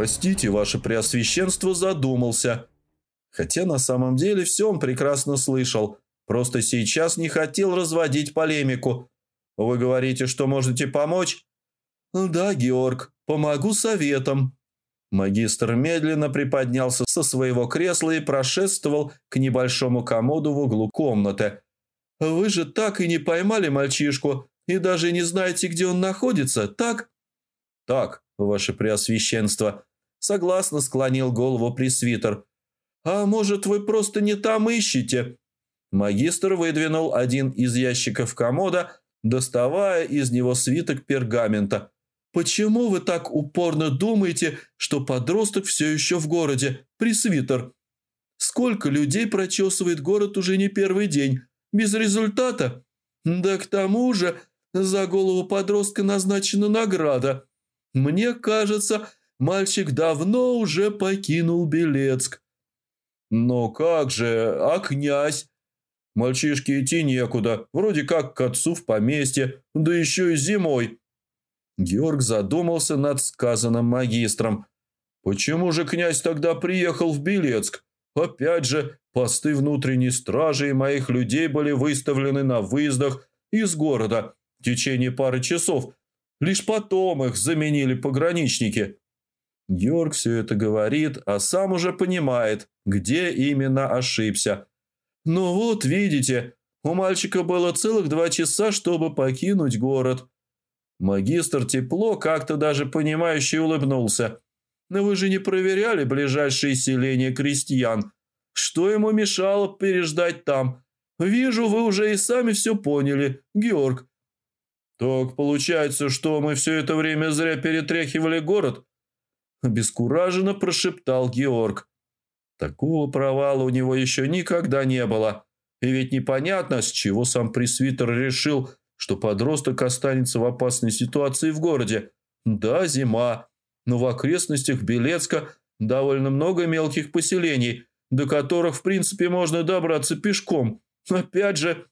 «Простите, ваше преосвященство задумался». Хотя на самом деле все он прекрасно слышал, просто сейчас не хотел разводить полемику. «Вы говорите, что можете помочь?» «Да, Георг, помогу советом». Магистр медленно приподнялся со своего кресла и прошествовал к небольшому комоду в углу комнаты. «Вы же так и не поймали мальчишку и даже не знаете, где он находится, так?» «Так, ваше преосвященство», — согласно склонил голову пресвитер. «А может, вы просто не там ищете?» Магистр выдвинул один из ящиков комода, доставая из него свиток пергамента. «Почему вы так упорно думаете, что подросток все еще в городе, пресвитер? Сколько людей прочесывает город уже не первый день, без результата? Да к тому же за голову подростка назначена награда. Мне кажется, мальчик давно уже покинул Белецк». «Но как же, а князь?» Мальчишке идти некуда, вроде как к отцу в поместье, да еще и зимой. Георг задумался над сказанным магистром. Почему же князь тогда приехал в Белецк? Опять же, посты внутренней стражи и моих людей были выставлены на выездах из города в течение пары часов. Лишь потом их заменили пограничники. Георг все это говорит, а сам уже понимает, где именно ошибся – «Ну вот, видите, у мальчика было целых два часа, чтобы покинуть город». Магистр тепло как-то даже понимающе улыбнулся. «Но вы же не проверяли ближайшие селения крестьян. Что ему мешало переждать там? Вижу, вы уже и сами все поняли, Георг». «Так получается, что мы все это время зря перетряхивали город?» Обескураженно прошептал Георг. Такого провала у него еще никогда не было. И ведь непонятно, с чего сам пресвитер решил, что подросток останется в опасной ситуации в городе. Да, зима, но в окрестностях Белецка довольно много мелких поселений, до которых, в принципе, можно добраться пешком. Опять же,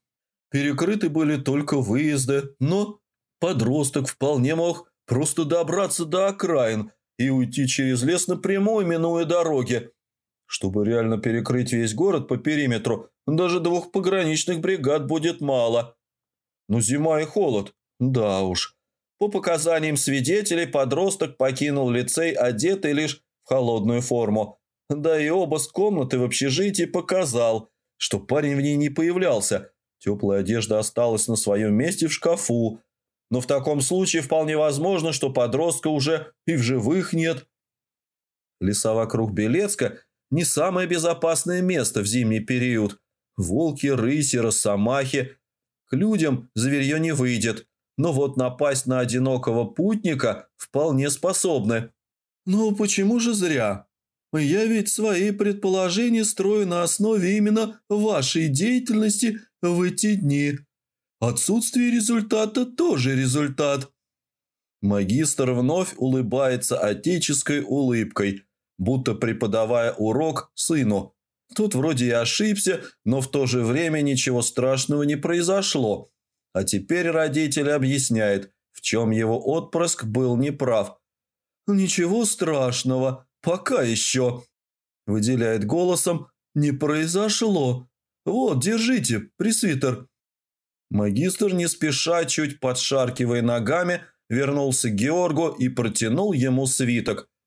перекрыты были только выезды, но подросток вполне мог просто добраться до окраин и уйти через лес напрямую, минуя дороги. Чтобы реально перекрыть весь город по периметру, даже двух пограничных бригад будет мало. Ну, зима и холод. Да уж. По показаниям свидетелей, подросток покинул лицей, одетый лишь в холодную форму. Да и обыск комнаты в общежитии показал, что парень в ней не появлялся. Теплая одежда осталась на своем месте в шкафу. Но в таком случае вполне возможно, что подростка уже и в живых нет. Леса вокруг Белецка – не самое безопасное место в зимний период. Волки, рыси, росомахи. К людям зверье не выйдет, но вот напасть на одинокого путника вполне способны. «Ну почему же зря? Я ведь свои предположения строю на основе именно вашей деятельности в эти дни. Отсутствие результата тоже результат». Магистр вновь улыбается отеческой улыбкой – будто преподавая урок сыну. Тут вроде и ошибся, но в то же время ничего страшного не произошло. А теперь родитель объясняет, в чем его отпрыск был неправ. «Ничего страшного, пока еще», – выделяет голосом, – «не произошло. Вот, держите, пресвитер». Магистр не спеша, чуть подшаркивая ногами, вернулся к Георгу и протянул ему свиток –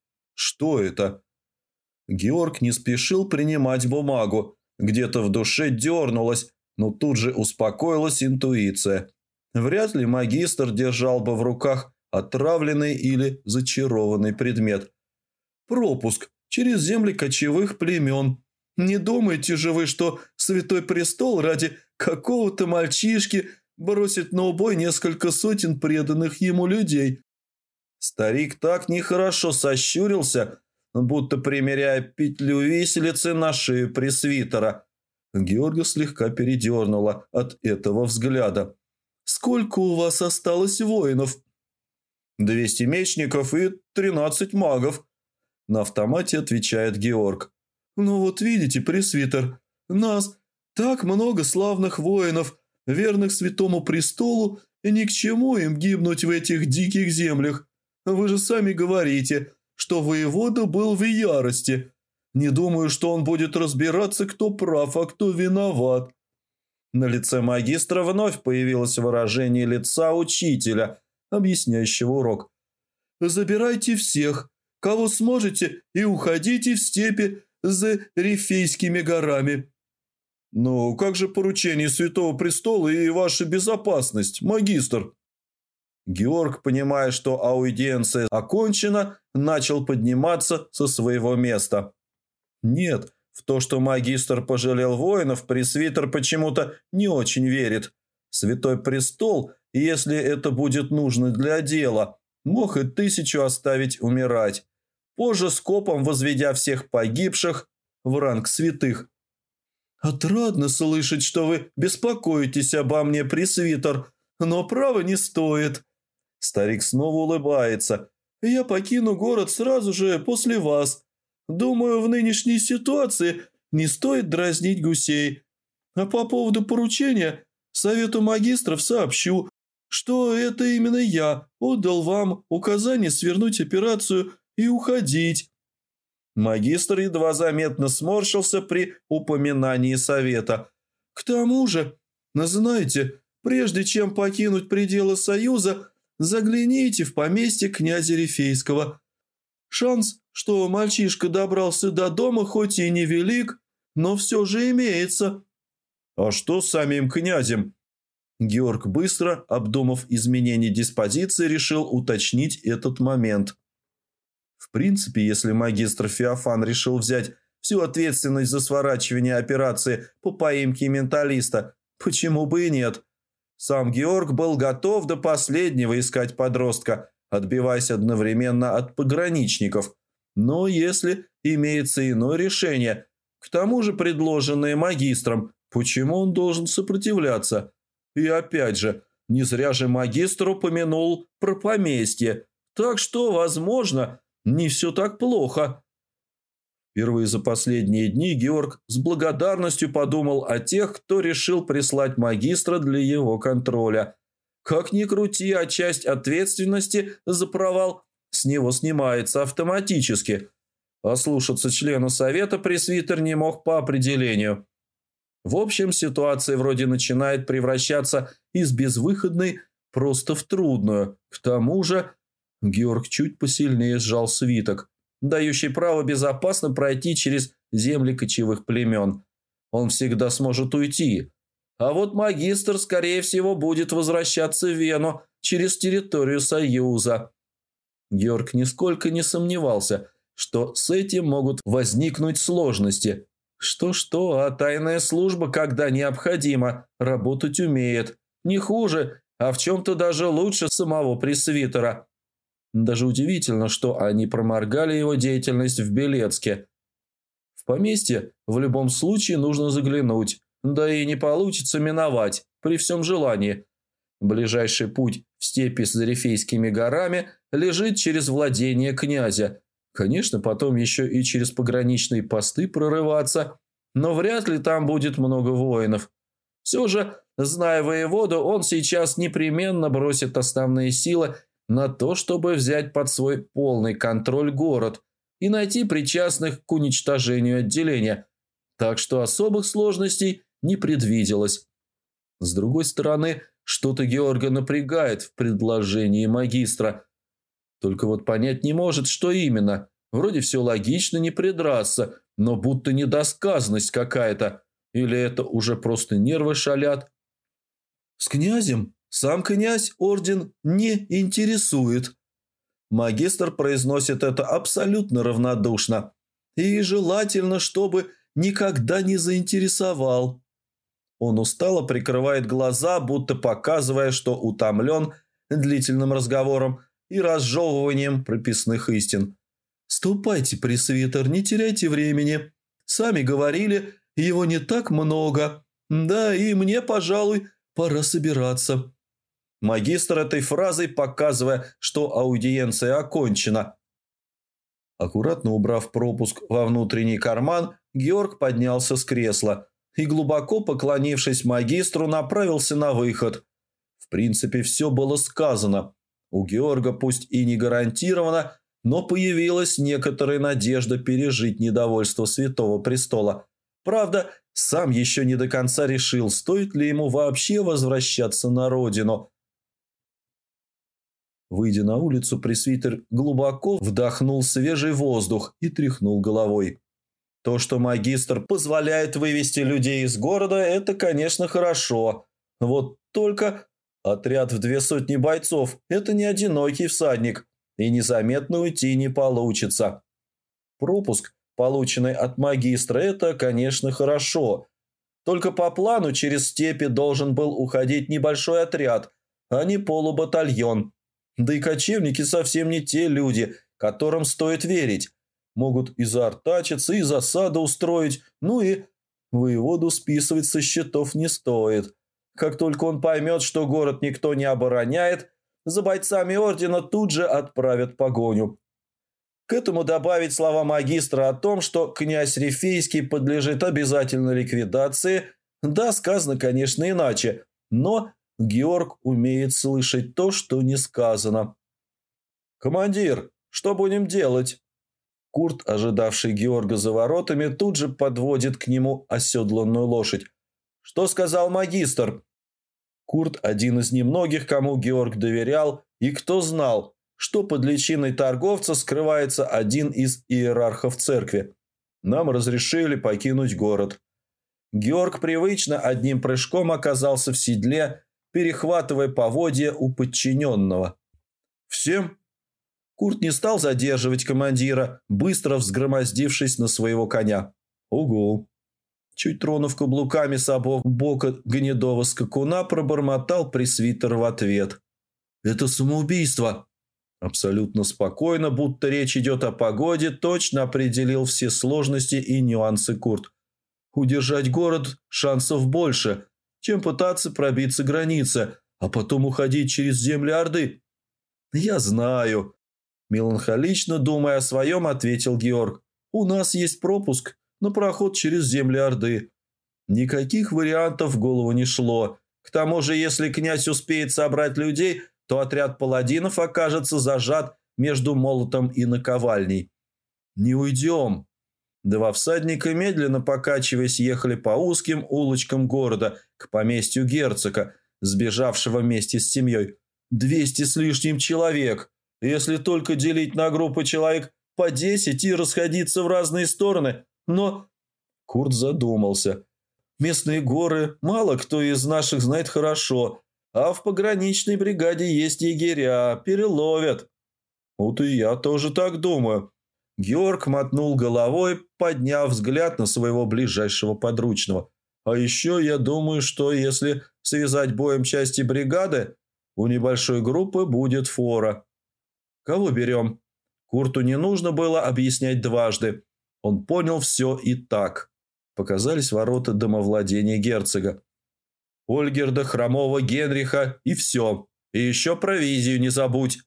что это? Георг не спешил принимать бумагу. Где-то в душе дернулась, но тут же успокоилась интуиция. Вряд ли магистр держал бы в руках отравленный или зачарованный предмет. Пропуск через земли кочевых племен. Не думайте же вы, что Святой Престол ради какого-то мальчишки бросит на убой несколько сотен преданных ему людей. Старик так нехорошо сощурился, будто примеряя петлю виселицы на шею пресвитера. Георга слегка передернула от этого взгляда. «Сколько у вас осталось воинов?» «Двести мечников и тринадцать магов», – на автомате отвечает Георг. «Ну вот видите, пресвитер, нас так много славных воинов, верных святому престолу, и ни к чему им гибнуть в этих диких землях. Вы же сами говорите, что воевода был в ярости. Не думаю, что он будет разбираться, кто прав, а кто виноват». На лице магистра вновь появилось выражение лица учителя, объясняющего урок. «Забирайте всех, кого сможете, и уходите в степи за Рифейскими горами». «Ну, как же поручение Святого Престола и ваша безопасность, магистр?» Георг, понимая, что аудиенция окончена, начал подниматься со своего места. Нет, в то, что магистр пожалел воинов, пресвитер почему-то не очень верит. Святой престол, если это будет нужно для дела, мог и тысячу оставить умирать, позже скопом возведя всех погибших в ранг святых. «Отрадно слышать, что вы беспокоитесь обо мне, пресвитер, но право не стоит». Старик снова улыбается. «Я покину город сразу же после вас. Думаю, в нынешней ситуации не стоит дразнить гусей. А по поводу поручения, совету магистров сообщу, что это именно я отдал вам указание свернуть операцию и уходить». Магистр едва заметно сморщился при упоминании совета. «К тому же, знаете, прежде чем покинуть пределы Союза, загляните в поместье князя Рифейского. Шанс, что мальчишка добрался до дома, хоть и невелик, но все же имеется». «А что с самим князем?» Георг быстро, обдумав изменение диспозиции, решил уточнить этот момент. В принципе, если магистр Феофан решил взять всю ответственность за сворачивание операции по поимке менталиста, почему бы и нет? Сам Георг был готов до последнего искать подростка, отбиваясь одновременно от пограничников. Но если имеется иное решение, к тому же предложенное магистром, почему он должен сопротивляться? И опять же, не зря же магистр упомянул про поместье, так что, возможно, не все так плохо. Впервые за последние дни Георг с благодарностью подумал о тех, кто решил прислать магистра для его контроля. Как ни крути, а часть ответственности за провал с него снимается автоматически. Ослушаться члена совета пресвитер не мог по определению. В общем, ситуация вроде начинает превращаться из безвыходной просто в трудную. К тому же Георг чуть посильнее сжал свиток, дающий право безопасно пройти через земли кочевых племен. Он всегда сможет уйти. А вот магистр, скорее всего, будет возвращаться в Вену через территорию Союза. Георг нисколько не сомневался, что с этим могут возникнуть сложности. Что-что, а тайная служба, когда необходимо, работать умеет. Не хуже, а в чем-то даже лучше самого пресвитера. Даже удивительно, что они проморгали его деятельность в Белецке. В поместье в любом случае нужно заглянуть, да и не получится миновать, при всем желании. Ближайший путь в степи с Зарифейскими горами лежит через владение князя. Конечно, потом еще и через пограничные посты прорываться, но вряд ли там будет много воинов. Все же, зная воеводу, он сейчас непременно бросит основные силы на то, чтобы взять под свой полный контроль город и найти причастных к уничтожению отделения, так что особых сложностей не предвиделось. С другой стороны, что-то Георга напрягает в предложении магистра. Только вот понять не может, что именно. Вроде все логично, не придраться, но будто недосказанность какая-то. Или это уже просто нервы шалят. «С князем сам князь орден не интересует. Магистр произносит это абсолютно равнодушно. И желательно, чтобы никогда не заинтересовал. Он устало прикрывает глаза, будто показывая, что утомлен длительным разговором и разжевыванием прописных истин. «Ступайте, пресвитер, не теряйте времени. Сами говорили, его не так много. Да, и мне, пожалуй, пора собираться». Магистр этой фразой показывая, что аудиенция окончена. Аккуратно убрав пропуск во внутренний карман, Георг поднялся с кресла и, глубоко поклонившись магистру, направился на выход. В принципе, все было сказано. У Георга, пусть и не гарантированно, но появилась некоторая надежда пережить недовольство Святого Престола. Правда, сам еще не до конца решил, стоит ли ему вообще возвращаться на родину. Выйдя на улицу, пресвитер глубоко вдохнул свежий воздух и тряхнул головой. То, что магистр позволяет вывести людей из города, это, конечно, хорошо. Вот только отряд в две сотни бойцов – это не одинокий всадник, и незаметно уйти не получится. Пропуск, полученный от магистра, это, конечно, хорошо. Только по плану через степи должен был уходить небольшой отряд, а не полубатальон. Да и кочевники совсем не те люди, которым стоит верить. Могут и заортачиться, и засаду устроить, ну и воеводу списывать со счетов не стоит. Как только он поймет, что город никто не обороняет, за бойцами ордена тут же отправят погоню. К этому добавить слова магистра о том, что князь Рифейский подлежит обязательно ликвидации. Да, сказано, конечно, иначе, но Георг умеет слышать то, что не сказано. «Командир, что будем делать?» Курт, ожидавший Георга за воротами, тут же подводит к нему оседланную лошадь. «Что сказал магистр?» Курт – один из немногих, кому Георг доверял, и кто знал, что под личиной торговца скрывается один из иерархов церкви. Нам разрешили покинуть город. Георг привычно одним прыжком оказался в седле, перехватывая поводья у подчиненного. «Всем Курт не стал задерживать командира, быстро взгромоздившись на своего коня. «Угу!» Чуть тронув каблуками с обох бока гнедого скакуна, пробормотал пресвитер в ответ. «Это самоубийство!» Абсолютно спокойно, будто речь идет о погоде, точно определил все сложности и нюансы Курт. «Удержать город шансов больше, чем пытаться пробиться границы, а потом уходить через земли Орды». «Я знаю», Меланхолично думая о своем, ответил Георг. «У нас есть пропуск на проход через земли Орды». Никаких вариантов в голову не шло. К тому же, если князь успеет собрать людей, то отряд паладинов окажется зажат между молотом и наковальней. «Не уйдем!» Два всадника, медленно покачиваясь, ехали по узким улочкам города к поместью герцога, сбежавшего вместе с семьей. «Двести с лишним человек!» Если только делить на группы человек по десять и расходиться в разные стороны. Но...» Курт задумался. «Местные горы мало кто из наших знает хорошо, а в пограничной бригаде есть егеря, переловят». «Вот и я тоже так думаю». Георг мотнул головой, подняв взгляд на своего ближайшего подручного. «А еще я думаю, что если связать боем части бригады, у небольшой группы будет фора». Кого берем?» Курту не нужно было объяснять дважды. Он понял все и так. Показались ворота домовладения герцога. Ольгерда, Хромова, Генриха и все. И еще провизию не забудь.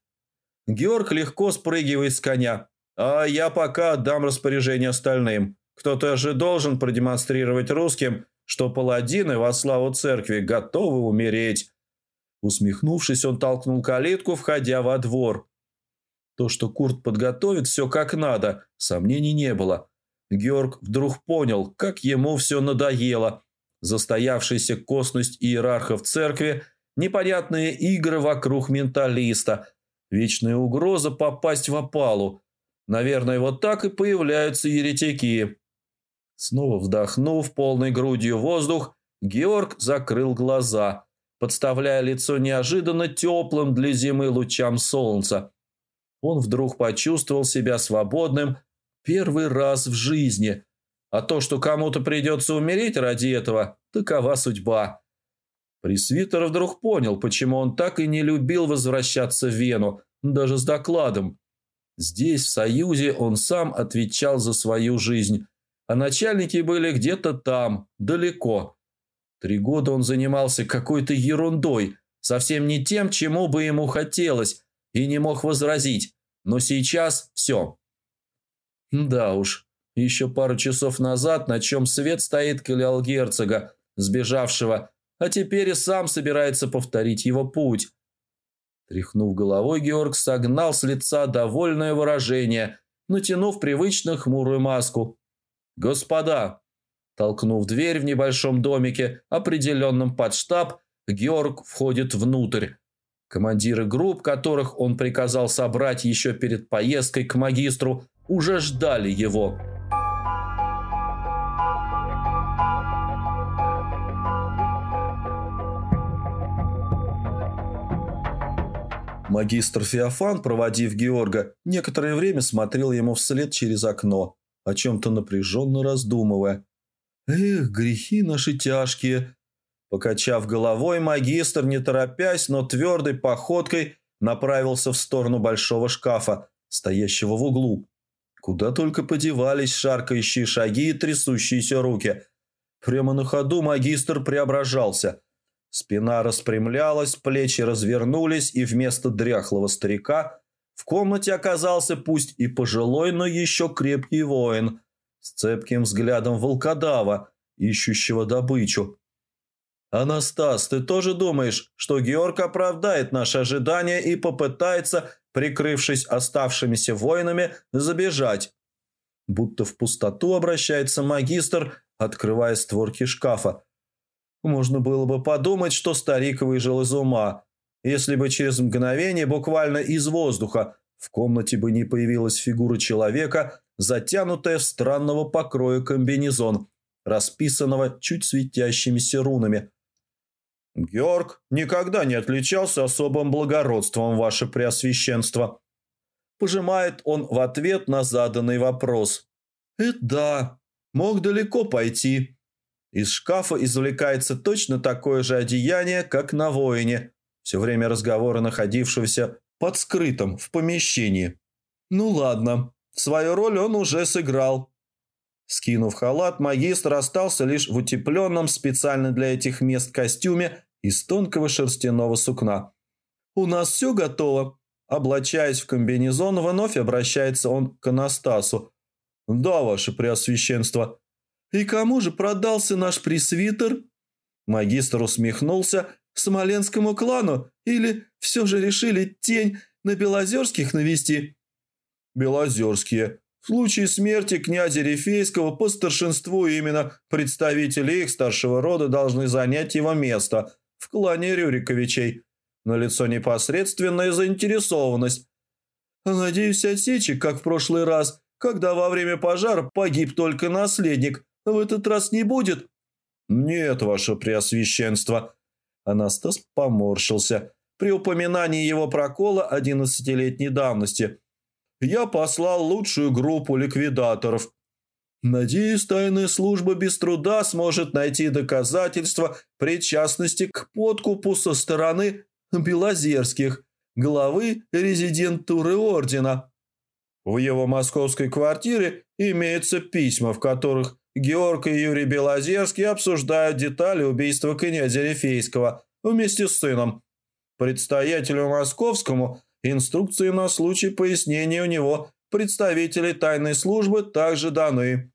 Георг легко спрыгивает с коня. А я пока отдам распоряжение остальным. Кто-то же должен продемонстрировать русским, что паладины во славу церкви готовы умереть. Усмехнувшись, он толкнул калитку, входя во двор. То, что Курт подготовит все как надо, сомнений не было. Георг вдруг понял, как ему все надоело. Застоявшаяся косность иерархов церкви, непонятные игры вокруг менталиста, вечная угроза попасть в опалу. Наверное, вот так и появляются еретики. Снова вдохнув полной грудью воздух, Георг закрыл глаза, подставляя лицо неожиданно теплым для зимы лучам солнца он вдруг почувствовал себя свободным первый раз в жизни. А то, что кому-то придется умереть ради этого, такова судьба. Пресвитер вдруг понял, почему он так и не любил возвращаться в Вену, даже с докладом. Здесь, в Союзе, он сам отвечал за свою жизнь, а начальники были где-то там, далеко. Три года он занимался какой-то ерундой, совсем не тем, чему бы ему хотелось, и не мог возразить. Но сейчас все. Да уж, еще пару часов назад, на чем свет стоит клял герцога, сбежавшего, а теперь и сам собирается повторить его путь. Тряхнув головой, Георг согнал с лица довольное выражение, натянув привычно хмурую маску. «Господа!» Толкнув дверь в небольшом домике, определенном под штаб, Георг входит внутрь. Командиры групп, которых он приказал собрать еще перед поездкой к магистру, уже ждали его. Магистр Феофан, проводив Георга, некоторое время смотрел ему вслед через окно, о чем-то напряженно раздумывая. «Эх, грехи наши тяжкие!» Покачав головой, магистр, не торопясь, но твердой походкой направился в сторону большого шкафа, стоящего в углу. Куда только подевались шаркающие шаги и трясущиеся руки. Прямо на ходу магистр преображался – Спина распрямлялась, плечи развернулись, и вместо дряхлого старика в комнате оказался пусть и пожилой, но еще крепкий воин с цепким взглядом волкодава, ищущего добычу. «Анастас, ты тоже думаешь, что Георг оправдает наши ожидания и попытается, прикрывшись оставшимися воинами, забежать?» Будто в пустоту обращается магистр, открывая створки шкафа. Можно было бы подумать, что старик выжил из ума, если бы через мгновение, буквально из воздуха, в комнате бы не появилась фигура человека, затянутая в странного покроя комбинезон, расписанного чуть светящимися рунами. «Георг никогда не отличался особым благородством, ваше преосвященство», пожимает он в ответ на заданный вопрос. «Это да, мог далеко пойти, из шкафа извлекается точно такое же одеяние, как на воине, все время разговора находившегося под скрытым в помещении. Ну ладно, свою роль он уже сыграл. Скинув халат, магистр остался лишь в утепленном специально для этих мест костюме из тонкого шерстяного сукна. «У нас все готово». Облачаясь в комбинезон, вновь обращается он к Анастасу. «Да, ваше преосвященство», «И кому же продался наш пресвитер?» Магистр усмехнулся. «Смоленскому клану? Или все же решили тень на Белозерских навести?» «Белозерские. В случае смерти князя Рифейского по старшинству именно представители их старшего рода должны занять его место в клане Рюриковичей. На лицо непосредственная заинтересованность. Надеюсь, отсечек, как в прошлый раз, когда во время пожара погиб только наследник, в этот раз не будет?» «Нет, ваше преосвященство». Анастас поморщился при упоминании его прокола одиннадцатилетней давности. «Я послал лучшую группу ликвидаторов. Надеюсь, тайная служба без труда сможет найти доказательства причастности к подкупу со стороны Белозерских, главы резидентуры ордена. В его московской квартире имеются письма, в которых Георг и Юрий Белозерский обсуждают детали убийства князя Рифейского вместе с сыном. Предстоятелю московскому инструкции на случай пояснения у него представителей тайной службы также даны.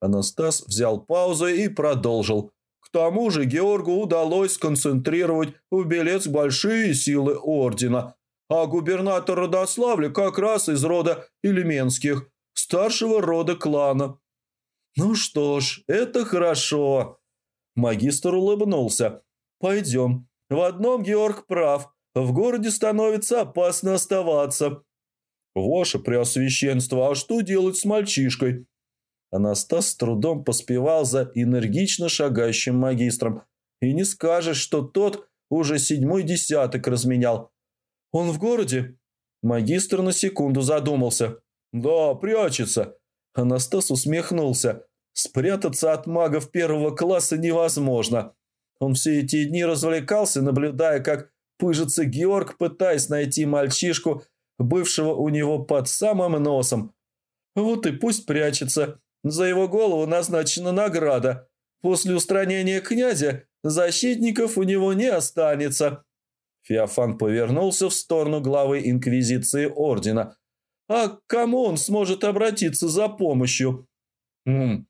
Анастас взял паузу и продолжил. К тому же Георгу удалось сконцентрировать в Белец большие силы ордена, а губернатор Родославля как раз из рода Ильменских, старшего рода клана. «Ну что ж, это хорошо». Магистр улыбнулся. «Пойдем. В одном Георг прав. В городе становится опасно оставаться». «Ваше Преосвященство, а что делать с мальчишкой?» Анастас с трудом поспевал за энергично шагающим магистром. И не скажешь, что тот уже седьмой десяток разменял. «Он в городе?» Магистр на секунду задумался. «Да, прячется. Анастас усмехнулся. Спрятаться от магов первого класса невозможно. Он все эти дни развлекался, наблюдая, как пыжится Георг, пытаясь найти мальчишку, бывшего у него под самым носом. Вот и пусть прячется. За его голову назначена награда. После устранения князя защитников у него не останется. Феофан повернулся в сторону главы Инквизиции Ордена – а к кому он сможет обратиться за помощью? Хм,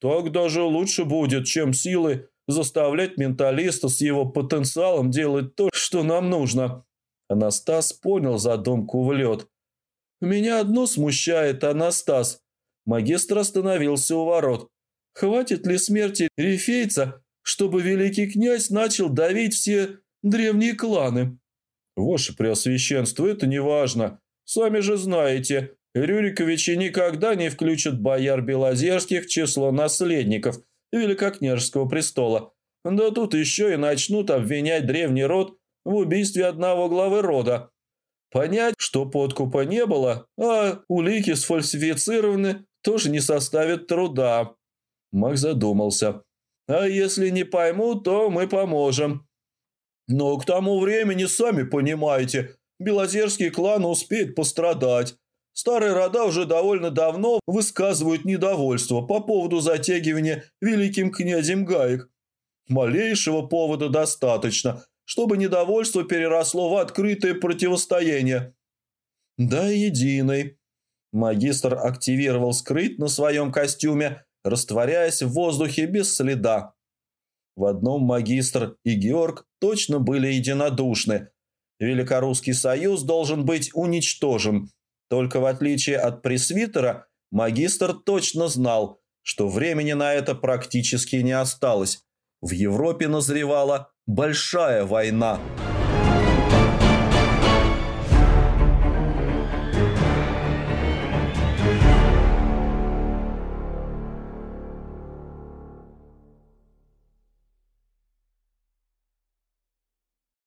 так даже лучше будет, чем силы заставлять менталиста с его потенциалом делать то, что нам нужно. Анастас понял задумку в лед. «Меня одно смущает, Анастас». Магистр остановился у ворот. «Хватит ли смерти рифейца, чтобы великий князь начал давить все древние кланы?» «Ваше Преосвященство, это не важно. Сами же знаете, Рюриковичи никогда не включат бояр Белозерских в число наследников Великокняжеского престола. Да тут еще и начнут обвинять древний род в убийстве одного главы рода. Понять, что подкупа не было, а улики сфальсифицированы, тоже не составит труда. Мак задумался. А если не пойму, то мы поможем. Но к тому времени, сами понимаете, Белозерский клан успеет пострадать. Старые рода уже довольно давно высказывают недовольство по поводу затягивания великим князем гаек. Малейшего повода достаточно, чтобы недовольство переросло в открытое противостояние. Да, единый. Магистр активировал скрыть на своем костюме, растворяясь в воздухе без следа. В одном магистр и Георг точно были единодушны. Великорусский союз должен быть уничтожен – только в отличие от пресвитера, магистр точно знал, что времени на это практически не осталось. В Европе назревала большая война –